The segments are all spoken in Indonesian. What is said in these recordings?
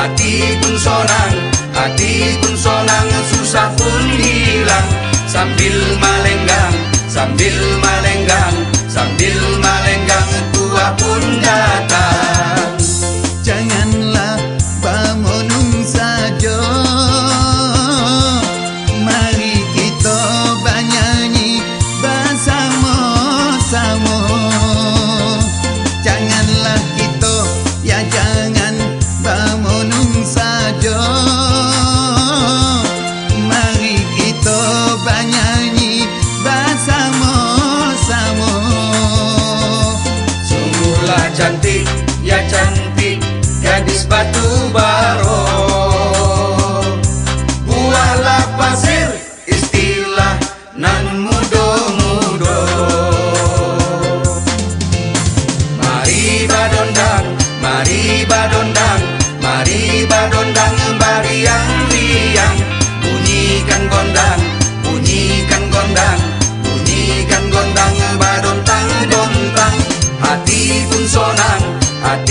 hati pun sonang, hati pun sonang, susah pun hilang. Sambil malenggang, sambil malenggang, ya cantik, gadis batu baro.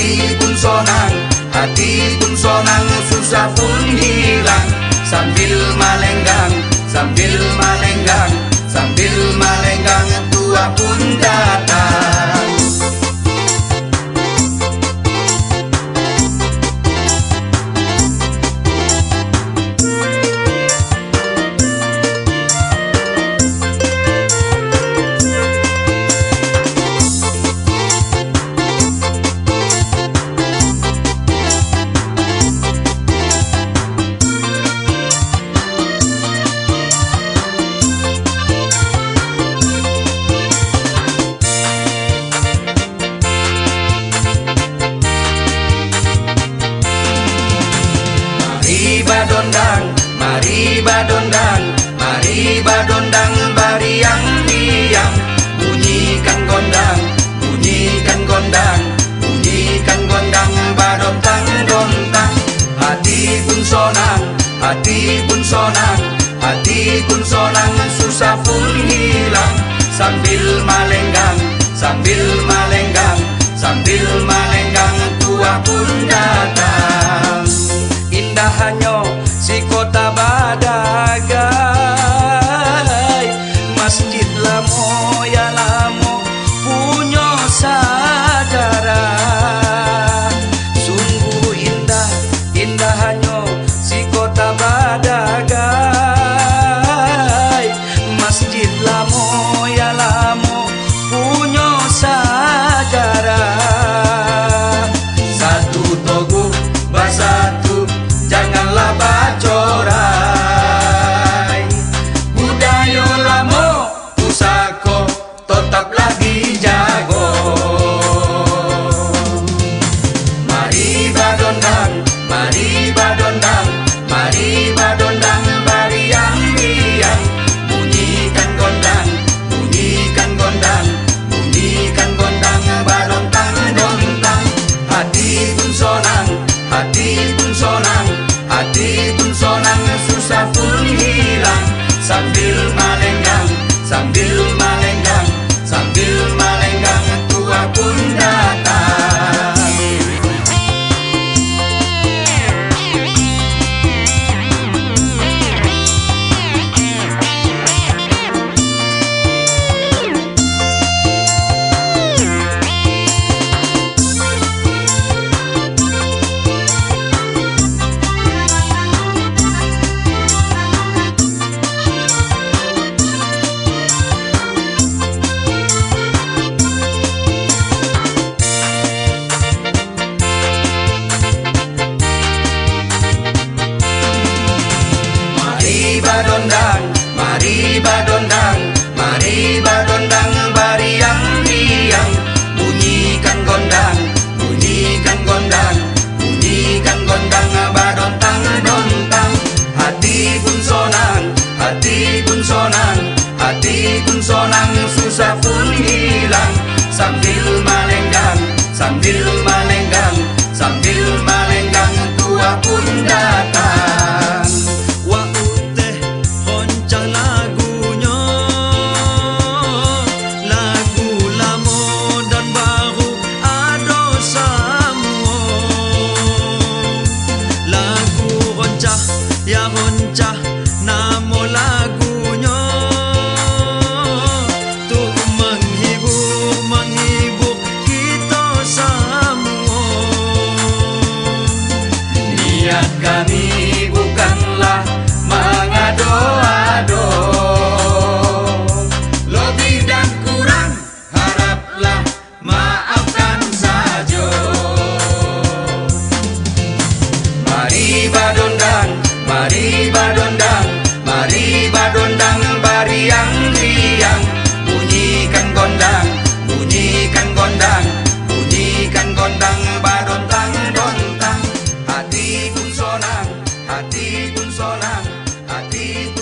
Hati pun sonang, hati pun sonang susah pun hilang. Sambil malenggang, sambil malenggang, sambil malenggang tua pun datang. Badondang, mari badondang, mari badondang bariang riang. Bunyikan gondang, bunyikan gondang, bunyikan gondang badontang dontang. Hati pun sonang, hati pun sonang, hati pun sonang susah pun hilang. Sambil malenggang, sambil malenggang, sambil malenggang tua pun datang. Indah hanya boicotar. Sonang susah pun hilang. Sambil malenggang, sambil mari badondang, mari badondang bariang riang. Bunyikan gondang, bunyikan gondang, bunyikan gondang badontang dontang. Hati pun sonang, hati pun sonang, hati pun sonang susah pun hilang. Sambil badondang. Mari badondang bariang-riang Bunyikan gondang, bunyikan gondang. Bunyikan gondang badontang dontang Hati pun sonang, hati pun sonang. Hati pun